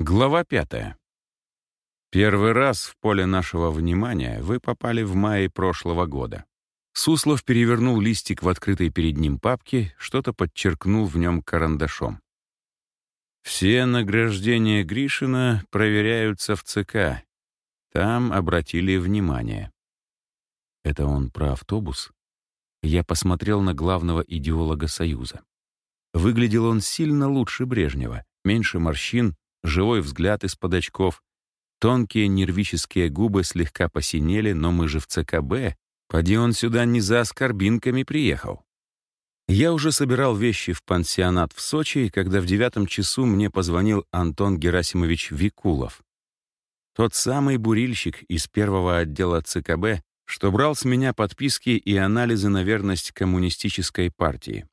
Глава пятая. Первый раз в поле нашего внимания вы попали в мае прошлого года. Суслов перевернул листик в открытой перед ним папке, что-то подчеркнул в нем карандашом. Все награждения Гришина проверяются в ЦК. Там обратили внимание. Это он про автобус? Я посмотрел на главного идеолога Союза. Выглядел он сильно лучше Брежнева, меньше морщин, живой взгляд из-под очков. Тонкие нервические губы слегка посинели, но мы же в ЦКБ. Поди он сюда не за оскорбинками приехал. Я уже собирал вещи в пансионат в Сочи, когда в девятом часу мне позвонил Антон Герасимович Викулов. Тот самый бурильщик из первого отдела ЦКБ, что брал с меня подписки и анализы на верность коммунистической партии.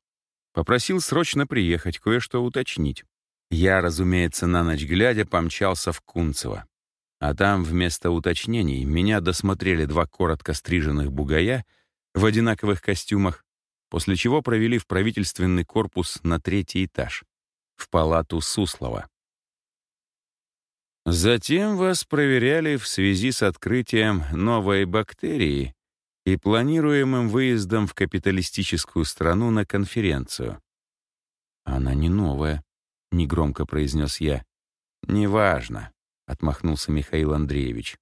Попросил срочно приехать, кое-что уточнить. Я, разумеется, на ночь глядя помчался в Кунцево. А там вместо уточнений меня досмотрели два коротко стриженных бугая в одинаковых костюмах, после чего провели в правительственный корпус на третий этаж, в палату Суслова. Затем вас проверяли в связи с открытием новой бактерии и планируемым выездом в капиталистическую страну на конференцию. Она не новая, — негромко произнес я. «Неважно», — отмахнулся Михаил Андреевич.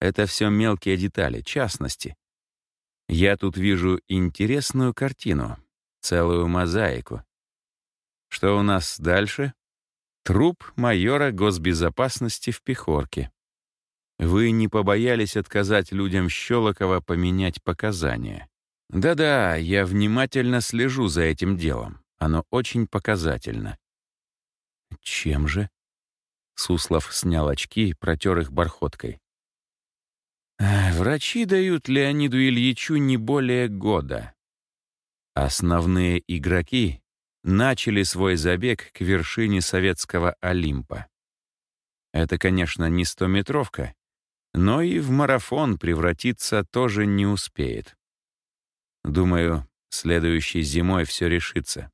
«Это все мелкие детали, частности. Я тут вижу интересную картину, целую мозаику. Что у нас дальше? Труп майора госбезопасности в Пехорке. Вы не побоялись отказать людям Щелокова поменять показания. Да-да, я внимательно слежу за этим делом. Оно очень показательно. Чем же? Суслов снял очки протер их бархоткой. Врачи дают Леониду Ильичу не более года. Основные игроки начали свой забег к вершине советского Олимпа. Это, конечно, не стометровка, но и в марафон превратиться тоже не успеет. Думаю, следующей зимой все решится.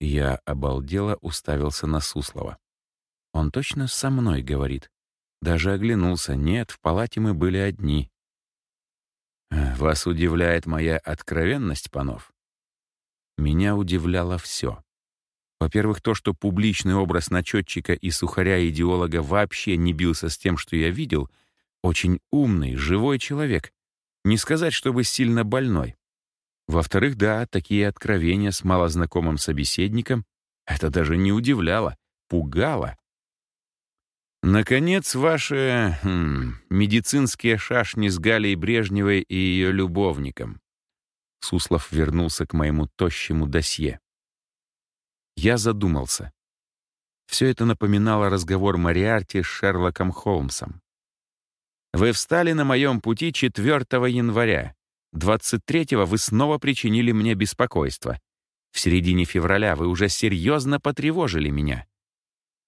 Я обалдело уставился на Суслова. Он точно со мной говорит. Даже оглянулся. Нет, в палате мы были одни. Вас удивляет моя откровенность, Панов? Меня удивляло все. Во-первых, то, что публичный образ начетчика и сухаря-идеолога вообще не бился с тем, что я видел, очень умный, живой человек. Не сказать, чтобы сильно больной. Во-вторых, да, такие откровения с малознакомым собеседником — это даже не удивляло, пугало. Наконец, ваши хм, медицинские шашни с Галей Брежневой и ее любовником. Суслов вернулся к моему тощему досье. Я задумался. Все это напоминало разговор Мариарти с Шерлоком Холмсом. «Вы встали на моем пути 4 января. 23-го вы снова причинили мне беспокойство. В середине февраля вы уже серьезно потревожили меня.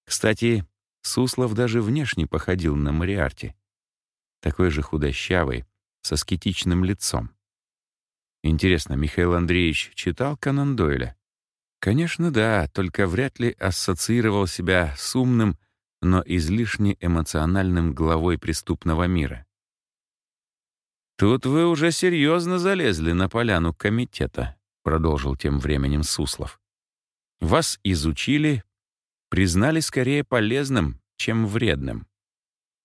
Кстати, Суслов даже внешне походил на Мариарти. Такой же худощавый, со скетичным лицом. Интересно, Михаил Андреевич читал Конан Дойля? Конечно, да, только вряд ли ассоциировал себя с умным, но излишне эмоциональным главой преступного мира. «Тут вы уже серьезно залезли на поляну комитета», — продолжил тем временем Суслов. «Вас изучили, признали скорее полезным, чем вредным.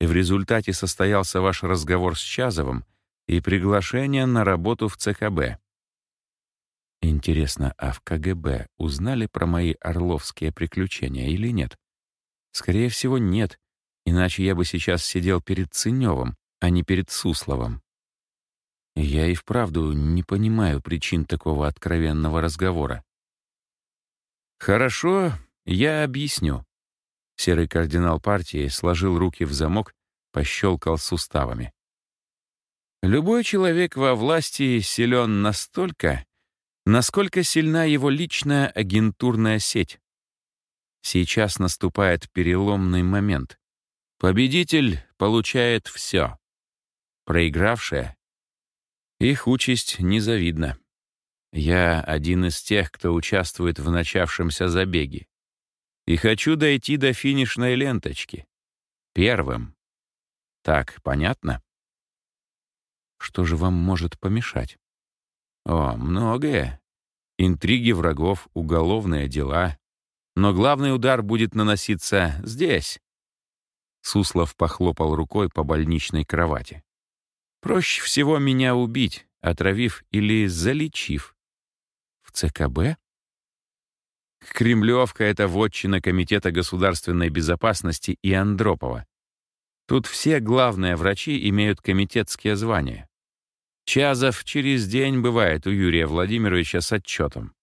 И в результате состоялся ваш разговор с Чазовым и приглашение на работу в ЦКБ. Интересно, а в КГБ узнали про мои орловские приключения или нет? Скорее всего, нет, иначе я бы сейчас сидел перед Ценёвым, а не перед Сусловым. Я и вправду не понимаю причин такого откровенного разговора. «Хорошо, я объясню». Серый кардинал партии сложил руки в замок, пощелкал суставами. Любой человек во власти силен настолько, насколько сильна его личная агентурная сеть. Сейчас наступает переломный момент. Победитель получает все. Проигравшая их участь незавидна. Я один из тех, кто участвует в начавшемся забеге. И хочу дойти до финишной ленточки. Первым. Так, понятно? Что же вам может помешать? О, многое. Интриги врагов, уголовные дела. Но главный удар будет наноситься здесь. Суслов похлопал рукой по больничной кровати. Проще всего меня убить, отравив или залечив. В ЦКБ? Кремлевка — это вотчина Комитета государственной безопасности и Андропова. Тут все главные врачи имеют комитетские звания. Чазов через день бывает у Юрия Владимировича с отчетом.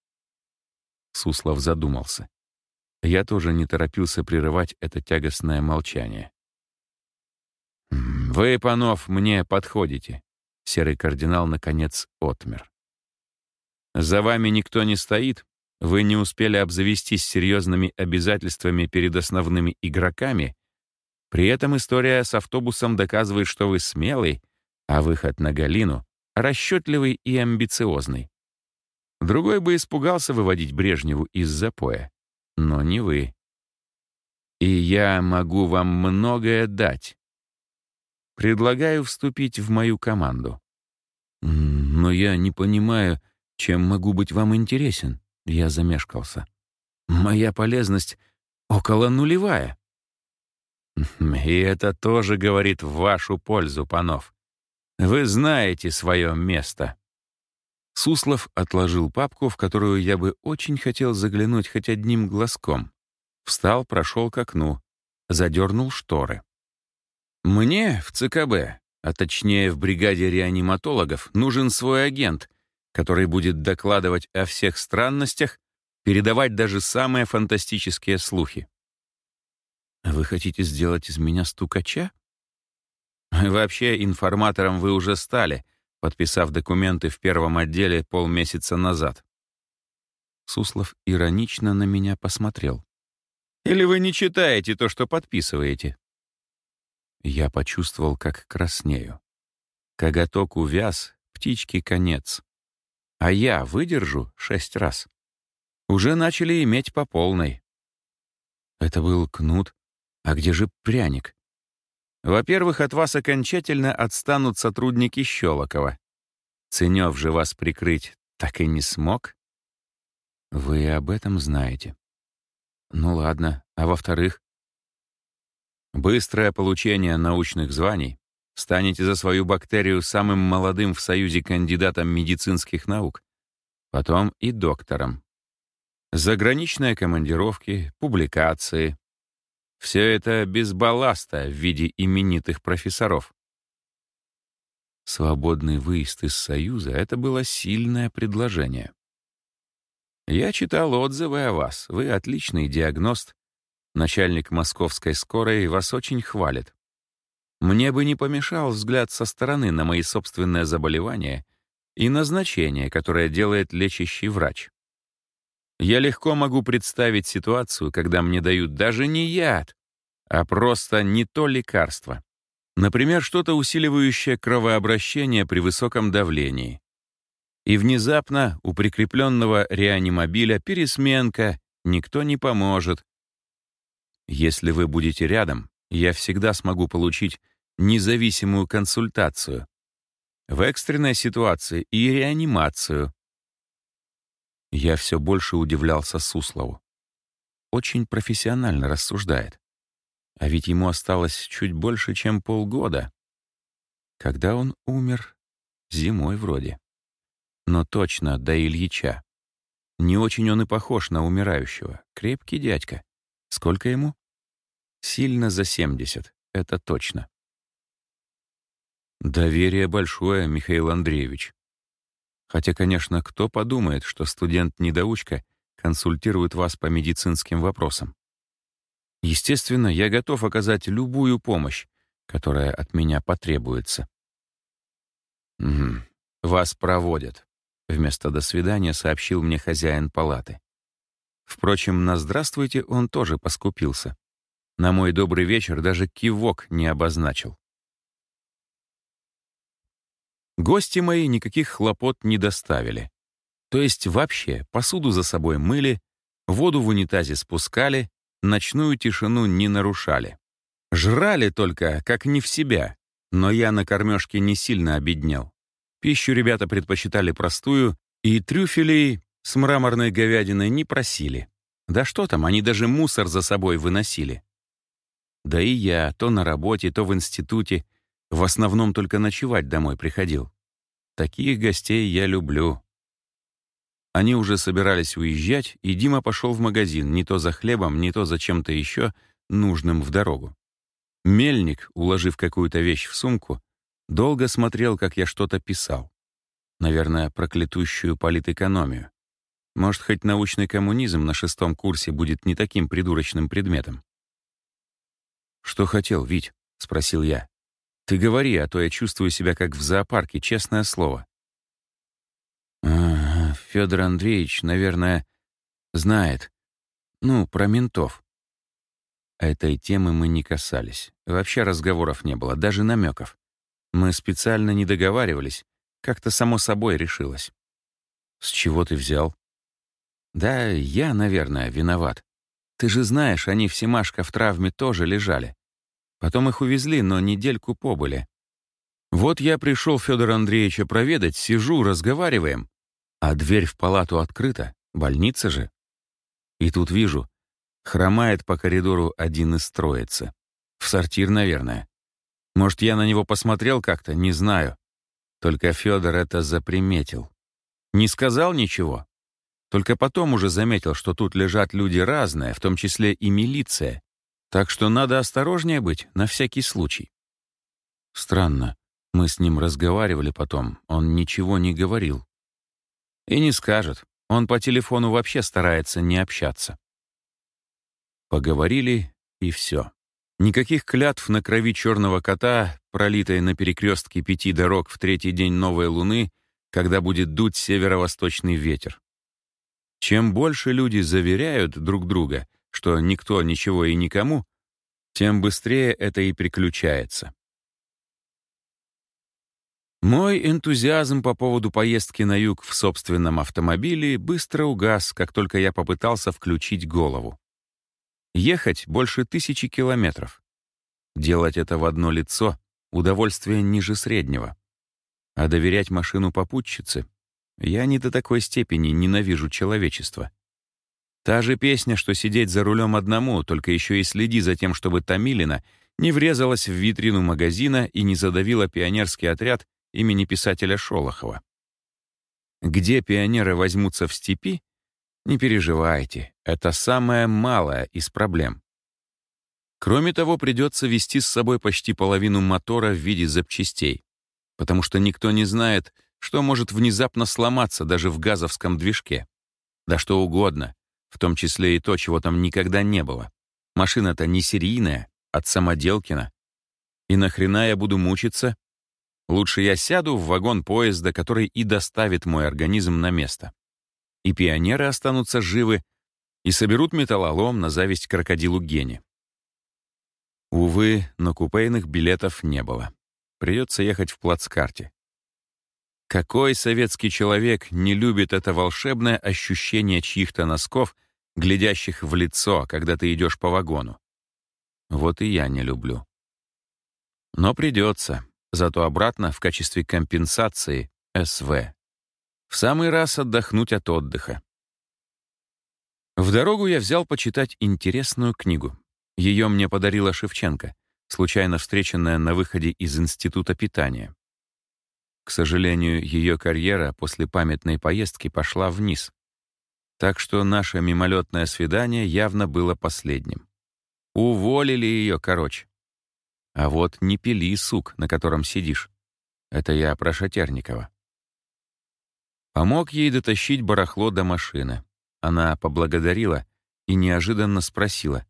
Суслов задумался. Я тоже не торопился прерывать это тягостное молчание. «Вы, Панов, мне подходите», — серый кардинал, наконец, отмер. «За вами никто не стоит, вы не успели обзавестись серьезными обязательствами перед основными игроками, при этом история с автобусом доказывает, что вы смелый, а выход на Галину — расчетливый и амбициозный. Другой бы испугался выводить Брежневу из запоя, но не вы. И я могу вам многое дать. Предлагаю вступить в мою команду. Но я не понимаю, чем могу быть вам интересен. Я замешкался. Моя полезность около нулевая. И это тоже говорит в вашу пользу, Панов. Вы знаете свое место. Суслов отложил папку, в которую я бы очень хотел заглянуть хоть одним глазком. Встал, прошел к окну, задернул шторы. Мне в ЦКБ, а точнее в бригаде реаниматологов, нужен свой агент, который будет докладывать о всех странностях, передавать даже самые фантастические слухи. Вы хотите сделать из меня стукача? Вообще, информатором вы уже стали, подписав документы в первом отделе полмесяца назад. Суслов иронично на меня посмотрел. Или вы не читаете то, что подписываете? Я почувствовал, как краснею. Коготок увяз, птички конец. А я выдержу шесть раз. Уже начали иметь по полной. Это был кнут. А где же пряник? Во-первых, от вас окончательно отстанут сотрудники Щелокова. Ценев же вас прикрыть так и не смог. Вы об этом знаете. Ну ладно, а во-вторых? Быстрое получение научных званий станете за свою бактерию самым молодым в Союзе кандидатом медицинских наук, потом и доктором. Заграничные командировки, публикации. Все это без балласта в виде именитых профессоров. Свободный выезд из Союза — это было сильное предложение. Я читал отзывы о вас. Вы отличный диагност. Начальник московской скорой вас очень хвалит. Мне бы не помешал взгляд со стороны на мои собственные заболевания и назначение, которое делает лечащий врач. Я легко могу представить ситуацию, когда мне дают даже не яд, а просто не то лекарство. Например, что-то усиливающее кровообращение при высоком давлении. И внезапно у прикрепленного реанимобиля пересменка, никто не поможет. Если вы будете рядом, я всегда смогу получить независимую консультацию. В экстренной ситуации и реанимацию. Я все больше удивлялся Суслову. Очень профессионально рассуждает. А ведь ему осталось чуть больше, чем полгода. Когда он умер? Зимой вроде. Но точно до Ильича. Не очень он и похож на умирающего. Крепкий дядька. Сколько ему? Сильно за 70, это точно. Доверие большое, Михаил Андреевич. Хотя, конечно, кто подумает, что студент-недоучка консультирует вас по медицинским вопросам. Естественно, я готов оказать любую помощь, которая от меня потребуется. «Угу. Вас проводят», — вместо «до свидания» сообщил мне хозяин палаты. Впрочем, на «здравствуйте» он тоже поскупился. На мой добрый вечер даже кивок не обозначил. Гости мои никаких хлопот не доставили. То есть вообще посуду за собой мыли, воду в унитазе спускали, ночную тишину не нарушали. Жрали только, как не в себя, но я на кормежке не сильно обеднел. Пищу ребята предпочитали простую, и трюфелей с мраморной говядиной не просили. Да что там, они даже мусор за собой выносили. Да и я то на работе, то в институте в основном только ночевать домой приходил. Таких гостей я люблю. Они уже собирались уезжать, и Дима пошел в магазин не то за хлебом, не то за чем-то еще нужным в дорогу. Мельник, уложив какую-то вещь в сумку, долго смотрел, как я что-то писал. Наверное, проклятущую политэкономию. Может, хоть научный коммунизм на шестом курсе будет не таким придурочным предметом. «Что хотел, Вить?» — спросил я. «Ты говори, а то я чувствую себя как в зоопарке, честное слово». «Ага, Федор Андреевич, наверное, знает. Ну, про ментов». Этой темы мы не касались. Вообще разговоров не было, даже намеков. Мы специально не договаривались, как-то само собой решилось. «С чего ты взял?» «Да, я, наверное, виноват. Ты же знаешь, они в Семашко в травме тоже лежали. Потом их увезли, но недельку побыли. Вот я пришел Федора Андреевича проведать, сижу, разговариваем, а дверь в палату открыта, больница же. И тут вижу, хромает по коридору один из троицы. В сортир, наверное. Может, я на него посмотрел как-то, не знаю. Только Федор это заприметил. Не сказал ничего. Только потом уже заметил, что тут лежат люди разные, в том числе и милиция. Так что надо осторожнее быть, на всякий случай. Странно. Мы с ним разговаривали потом, он ничего не говорил. И не скажет. Он по телефону вообще старается не общаться. Поговорили, и все. Никаких клятв на крови черного кота, пролитой на перекрестке пяти дорог в третий день новой луны, когда будет дуть северо-восточный ветер. Чем больше люди заверяют друг друга, что никто ничего и никому, тем быстрее это и приключается. Мой энтузиазм по поводу поездки на юг в собственном автомобиле быстро угас, как только я попытался включить голову. Ехать больше тысячи километров. Делать это в одно лицо — удовольствие ниже среднего. А доверять машину попутчице — я не до такой степени ненавижу человечество. Та же песня, что сидеть за рулем одному, только еще и следи за тем, чтобы Томилина не врезалась в витрину магазина и не задавила пионерский отряд имени писателя Шолохова. Где пионеры возьмутся в степи, не переживайте, это самое малое из проблем. Кроме того, придется вести с собой почти половину мотора в виде запчастей, потому что никто не знает, что может внезапно сломаться даже в газовском движке. Да что угодно, в том числе и то, чего там никогда не было. Машина-то не серийная, от самоделкина. И нахрена я буду мучиться? Лучше я сяду в вагон поезда, который и доставит мой организм на место и пионеры останутся живы, и соберут металлолом на зависть крокодилу Гене. Увы, но купейных билетов не было. Придется ехать в плацкарте. Какой советский человек не любит это волшебное ощущение чьих-то носков, глядящих в лицо, когда ты идешь по вагону? Вот и я не люблю. Но придется, зато обратно в качестве компенсации СВ. В самый раз отдохнуть от отдыха. В дорогу я взял почитать интересную книгу. Ее мне подарила Шевченко, случайно встреченная на выходе из Института питания. К сожалению, ее карьера после памятной поездки пошла вниз. Так что наше мимолетное свидание явно было последним. Уволили ее, короче. А вот не пили сук, на котором сидишь. Это я про Шатерникова. Помог ей дотащить барахло до машины. Она поблагодарила и неожиданно спросила.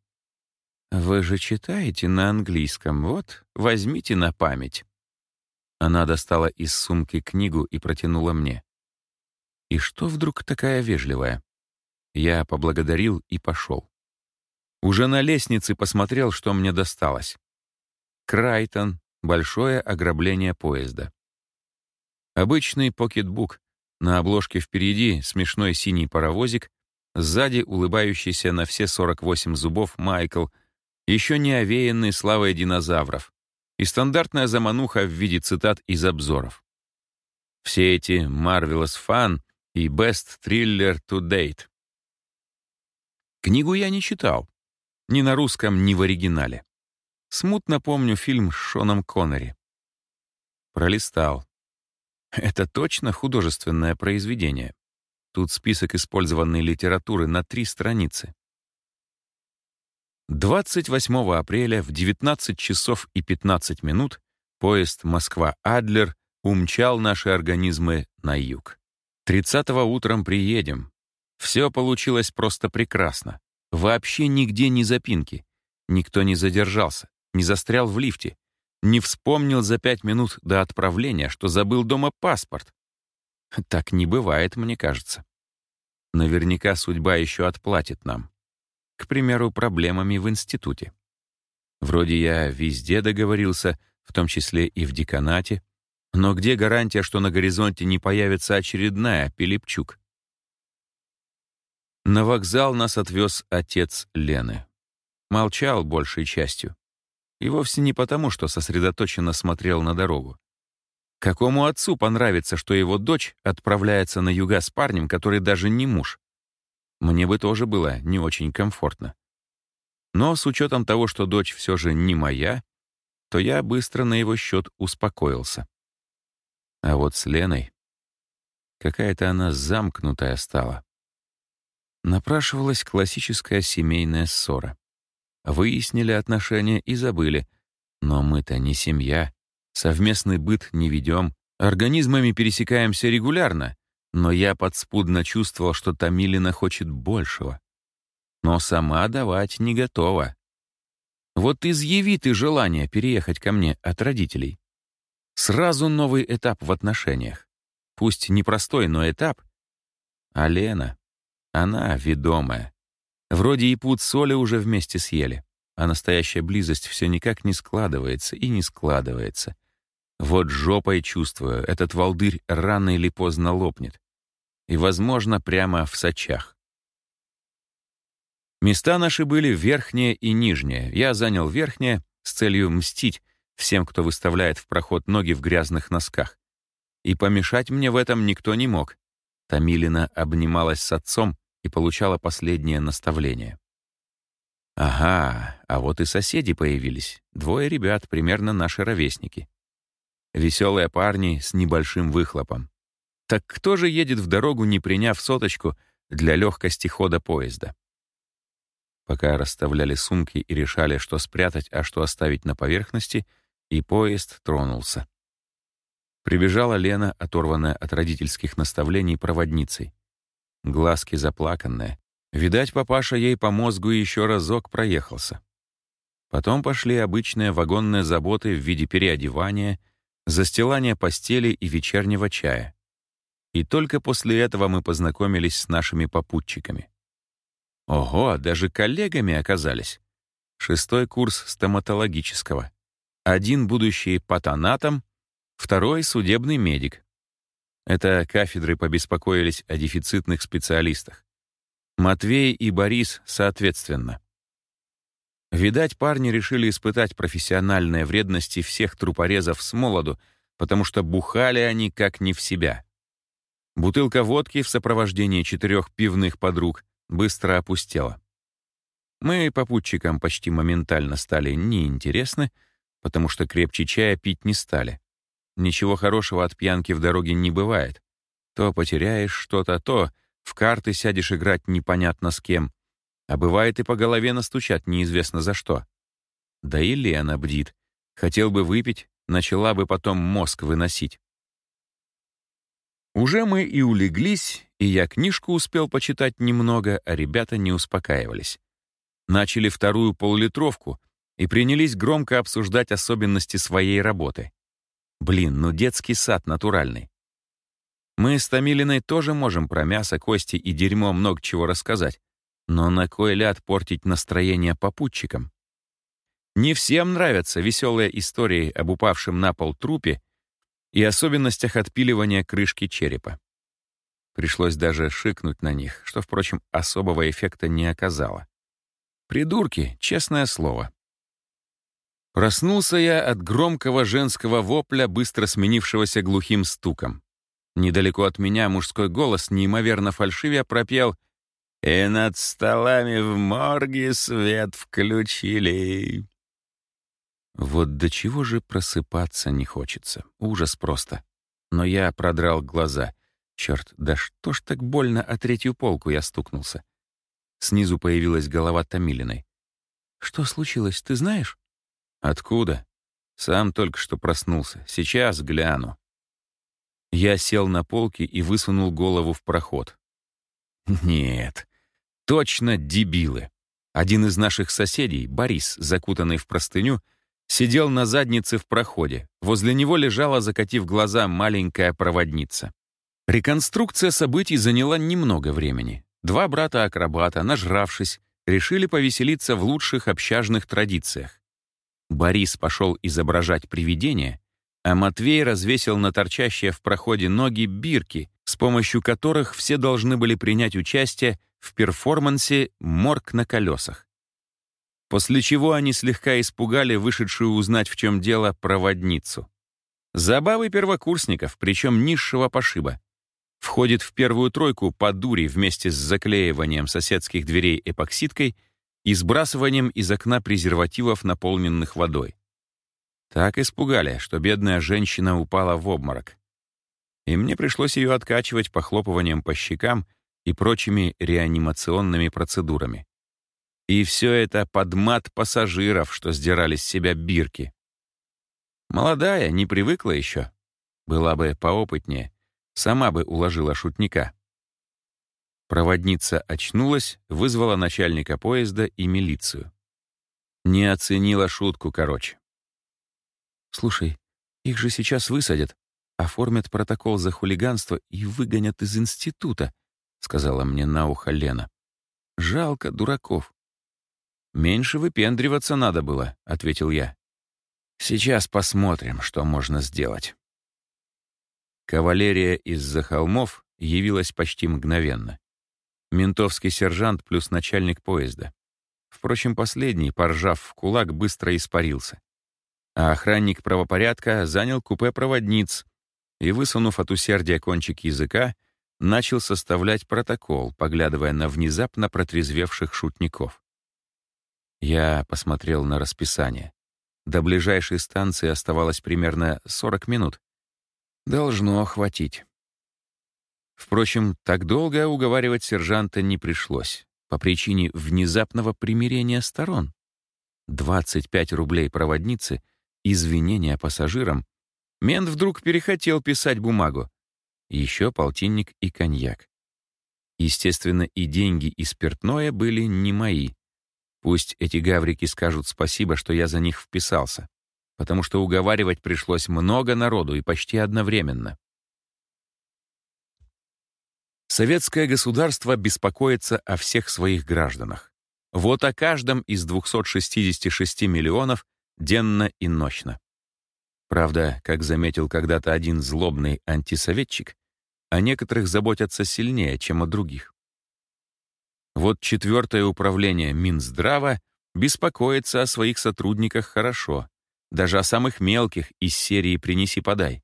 «Вы же читаете на английском, вот, возьмите на память». Она достала из сумки книгу и протянула мне. И что вдруг такая вежливая? Я поблагодарил и пошел. Уже на лестнице посмотрел, что мне досталось. Крайтон. Большое ограбление поезда. Обычный покетбук, на обложке впереди смешной синий паровозик, сзади улыбающийся на все 48 зубов Майкл, еще не овеянный славой динозавров, и стандартная замануха в виде цитат из обзоров. Все эти Marvelous Fun и Best Thriller to Date. Книгу я не читал. Ни на русском, ни в оригинале. Смутно помню фильм с Шоном Коннери. Пролистал. Это точно художественное произведение. Тут список использованной литературы на три страницы. 28 апреля в 19 часов и 15 минут поезд Москва-Адлер умчал наши организмы на юг. 30-го утром приедем. Все получилось просто прекрасно. Вообще нигде не запинки. Никто не задержался, не застрял в лифте, не вспомнил за пять минут до отправления, что забыл дома паспорт. Так не бывает, мне кажется. Наверняка судьба еще отплатит нам. К примеру, проблемами в институте. Вроде я везде договорился, в том числе и в деканате, но где гарантия, что на горизонте не появится очередная Пилипчук? На вокзал нас отвез отец Лены. Молчал большей частью. И вовсе не потому, что сосредоточенно смотрел на дорогу. Какому отцу понравится, что его дочь отправляется на юга с парнем, который даже не муж? Мне бы тоже было не очень комфортно. Но с учетом того, что дочь все же не моя, то я быстро на его счет успокоился. А вот с Леной... Какая-то она замкнутая стала. Напрашивалась классическая семейная ссора. Выяснили отношения и забыли. Но мы-то не семья, совместный быт не ведем, организмами пересекаемся регулярно, но я подспудно чувствовал, что Тамилина хочет большего. Но сама давать не готова. Вот изъяви ты желание переехать ко мне от родителей. Сразу новый этап в отношениях. Пусть непростой, но этап. А Лена, она ведомая. Вроде и пуд соли уже вместе съели, а настоящая близость все никак не складывается и не складывается. Вот жопой чувствую, этот волдырь рано или поздно лопнет. И, возможно, прямо в сачах. Места наши были верхнее и нижнее. Я занял верхнее с целью мстить всем, кто выставляет в проход ноги в грязных носках. И помешать мне в этом никто не мог. Тамилина обнималась с отцом, и получала последнее наставление. Ага, а вот и соседи появились. Двое ребят, примерно наши ровесники. Веселые парни с небольшим выхлопом. Так кто же едет в дорогу, не приняв соточку для легкости хода поезда? Пока расставляли сумки и решали, что спрятать, а что оставить на поверхности, и поезд тронулся. Прибежала Лена, оторванная от родительских наставлений проводницей глазки заплаканные. Видать, папаша ей по мозгу еще разок проехался. Потом пошли обычные вагонные заботы в виде переодевания, застилания постели и вечернего чая. И только после этого мы познакомились с нашими попутчиками. Ого, даже коллегами оказались. Шестой курс стоматологического. Один будущий патонатом, второй — судебный медик. Это кафедры побеспокоились о дефицитных специалистах. Матвей и Борис соответственно. Видать, парни решили испытать профессиональные вредности всех трупорезов с молоду, потому что бухали они как не в себя. Бутылка водки в сопровождении четырех пивных подруг быстро опустела. Мы попутчикам почти моментально стали неинтересны, потому что крепче чая пить не стали. Ничего хорошего от пьянки в дороге не бывает. То потеряешь что-то, то в карты сядешь играть непонятно с кем. А бывает и по голове настучат неизвестно за что. Да и Лена бдит. Хотел бы выпить, начала бы потом мозг выносить. Уже мы и улеглись, и я книжку успел почитать немного, а ребята не успокаивались. Начали вторую поллитровку и принялись громко обсуждать особенности своей работы. Блин, ну детский сад натуральный. Мы с Томилиной тоже можем про мясо, кости и дерьмо много чего рассказать. Но на кой ляд портить настроение попутчикам? Не всем нравятся веселые истории об упавшем на пол трупе и особенностях отпиливания крышки черепа. Пришлось даже шикнуть на них, что, впрочем, особого эффекта не оказало. Придурки, честное слово. Проснулся я от громкого женского вопля, быстро сменившегося глухим стуком. Недалеко от меня мужской голос неимоверно фальшивя пропел «И над столами в морге свет включили». Вот до чего же просыпаться не хочется. Ужас просто. Но я продрал глаза. Черт, да что ж так больно о третью полку я стукнулся. Снизу появилась голова Томилиной. «Что случилось, ты знаешь?» «Откуда?» «Сам только что проснулся. Сейчас гляну». Я сел на полке и высунул голову в проход. «Нет, точно дебилы. Один из наших соседей, Борис, закутанный в простыню, сидел на заднице в проходе. Возле него лежала, закатив глаза, маленькая проводница. Реконструкция событий заняла немного времени. Два брата-акробата, нажравшись, решили повеселиться в лучших общажных традициях. Борис пошел изображать привидение, а Матвей развесил на торчащие в проходе ноги бирки, с помощью которых все должны были принять участие в перформансе «Морг на колесах». После чего они слегка испугали вышедшую узнать, в чем дело, проводницу. Забавы первокурсников, причем низшего пошиба. Входит в первую тройку по дури вместе с заклеиванием соседских дверей эпоксидкой и сбрасыванием из окна презервативов, наполненных водой. Так испугали, что бедная женщина упала в обморок. И мне пришлось ее откачивать похлопыванием по щекам и прочими реанимационными процедурами. И все это под мат пассажиров, что сдирали с себя бирки. Молодая, не привыкла еще. Была бы поопытнее, сама бы уложила шутника. Проводница очнулась, вызвала начальника поезда и милицию. Не оценила шутку, короче. «Слушай, их же сейчас высадят, оформят протокол за хулиганство и выгонят из института», сказала мне на ухо Лена. «Жалко дураков». «Меньше выпендриваться надо было», — ответил я. «Сейчас посмотрим, что можно сделать». Кавалерия из-за холмов явилась почти мгновенно. Ментовский сержант плюс начальник поезда. Впрочем, последний, поржав в кулак, быстро испарился. А охранник правопорядка занял купе проводниц и, высунув от усердия кончик языка, начал составлять протокол, поглядывая на внезапно протрезвевших шутников. Я посмотрел на расписание. До ближайшей станции оставалось примерно 40 минут. Должно хватить. Впрочем, так долго уговаривать сержанта не пришлось, по причине внезапного примирения сторон. 25 рублей проводницы, извинения пассажирам. Мент вдруг перехотел писать бумагу. Еще полтинник и коньяк. Естественно, и деньги, и спиртное были не мои. Пусть эти гаврики скажут спасибо, что я за них вписался, потому что уговаривать пришлось много народу и почти одновременно. Советское государство беспокоится о всех своих гражданах. Вот о каждом из 266 миллионов денно и ночно. Правда, как заметил когда-то один злобный антисоветчик, о некоторых заботятся сильнее, чем о других. Вот четвертое управление Минздрава беспокоится о своих сотрудниках хорошо, даже о самых мелких из серии «Принеси-подай».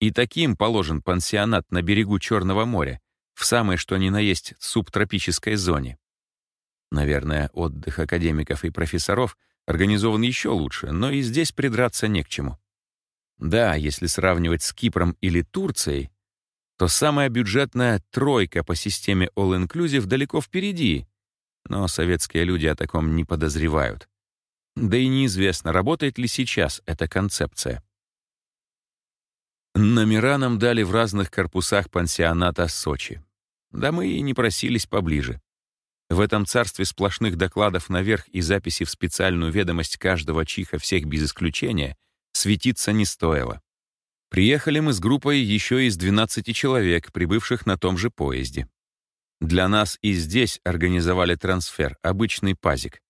И таким положен пансионат на берегу Черного моря, в самой что ни на есть субтропической зоне. Наверное, отдых академиков и профессоров организован еще лучше, но и здесь придраться не к чему. Да, если сравнивать с Кипром или Турцией, то самая бюджетная тройка по системе All-Inclusive далеко впереди, но советские люди о таком не подозревают. Да и неизвестно, работает ли сейчас эта концепция. Номера нам дали в разных корпусах пансионата Сочи. Да мы и не просились поближе. В этом царстве сплошных докладов наверх и записи в специальную ведомость каждого чиха всех без исключения светиться не стоило. Приехали мы с группой еще из 12 человек, прибывших на том же поезде. Для нас и здесь организовали трансфер, обычный пазик.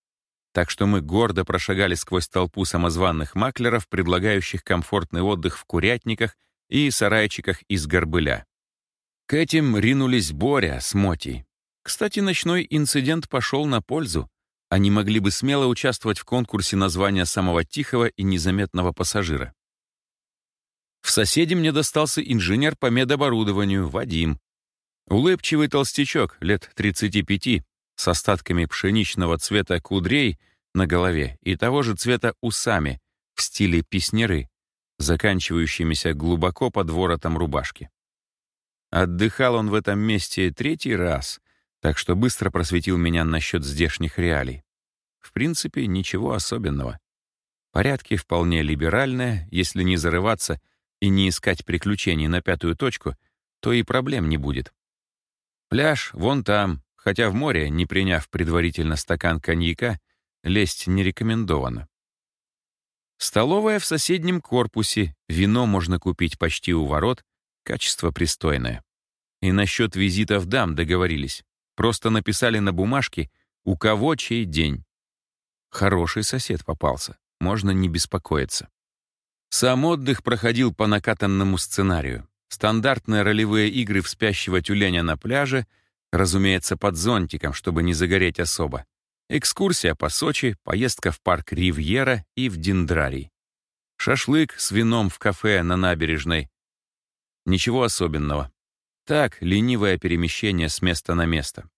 Так что мы гордо прошагали сквозь толпу самозванных маклеров, предлагающих комфортный отдых в курятниках и сарайчиках из горбыля. К этим ринулись Боря с Мотей. Кстати, ночной инцидент пошел на пользу. Они могли бы смело участвовать в конкурсе названия самого тихого и незаметного пассажира. В соседе мне достался инженер по медоборудованию Вадим. Улыбчивый толстячок, лет 35, с остатками пшеничного цвета кудрей на голове и того же цвета усами в стиле песнеры, заканчивающимися глубоко под воротом рубашки. Отдыхал он в этом месте третий раз, так что быстро просветил меня насчет здешних реалий. В принципе, ничего особенного. Порядки вполне либеральные, если не зарываться и не искать приключений на пятую точку, то и проблем не будет. Пляж вон там, хотя в море, не приняв предварительно стакан коньяка, лезть не рекомендовано. Столовая в соседнем корпусе, вино можно купить почти у ворот, качество пристойное. И насчет визитов дам договорились. Просто написали на бумажке, у кого чей день. Хороший сосед попался, можно не беспокоиться. Сам отдых проходил по накатанному сценарию. Стандартные ролевые игры в спящего тюленя на пляже, разумеется, под зонтиком, чтобы не загореть особо. Экскурсия по Сочи, поездка в парк Ривьера и в Дендрарий. Шашлык с вином в кафе на набережной. Ничего особенного. Так, ленивое перемещение с места на место.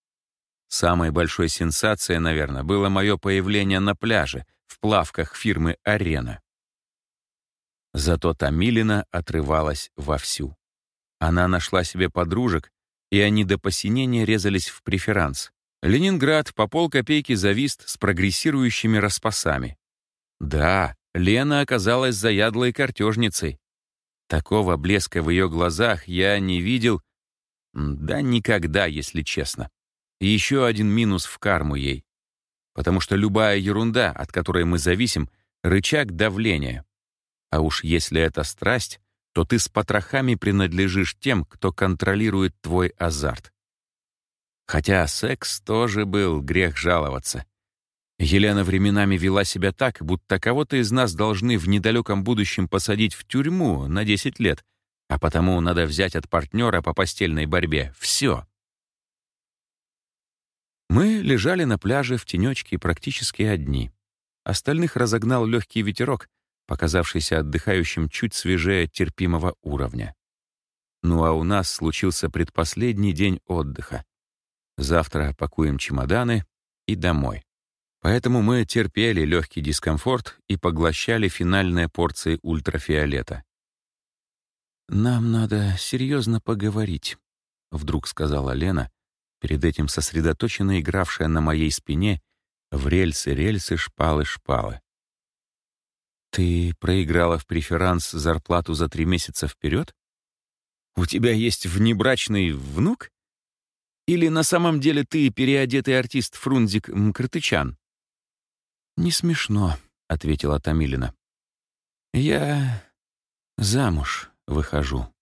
Самой большой сенсацией, наверное, было мое появление на пляже в плавках фирмы «Арена». Зато Тамилина отрывалась вовсю. Она нашла себе подружек, и они до посинения резались в преферанс. Ленинград по полкопейки завист с прогрессирующими распасами. Да, Лена оказалась заядлой картежницей. Такого блеска в ее глазах я не видел да никогда, если честно. Еще один минус в карму ей. Потому что любая ерунда, от которой мы зависим, рычаг давления. А уж если это страсть, то ты с потрохами принадлежишь тем, кто контролирует твой азарт. Хотя секс тоже был, грех жаловаться. Елена временами вела себя так, будто кого-то из нас должны в недалеком будущем посадить в тюрьму на 10 лет — а потому надо взять от партнера по постельной борьбе все. Мы лежали на пляже в тенечке практически одни. Остальных разогнал легкий ветерок, показавшийся отдыхающим чуть свежее терпимого уровня. Ну а у нас случился предпоследний день отдыха. Завтра пакуем чемоданы и домой. Поэтому мы терпели легкий дискомфорт и поглощали финальные порции ультрафиолета. «Нам надо серьезно поговорить», — вдруг сказала Лена, перед этим сосредоточенно игравшая на моей спине в рельсы-рельсы, шпалы-шпалы. «Ты проиграла в преферанс зарплату за три месяца вперед? У тебя есть внебрачный внук? Или на самом деле ты переодетый артист Фрунзик Мкртычан?» «Не смешно», — ответила Томилина. «Я замуж выхожу.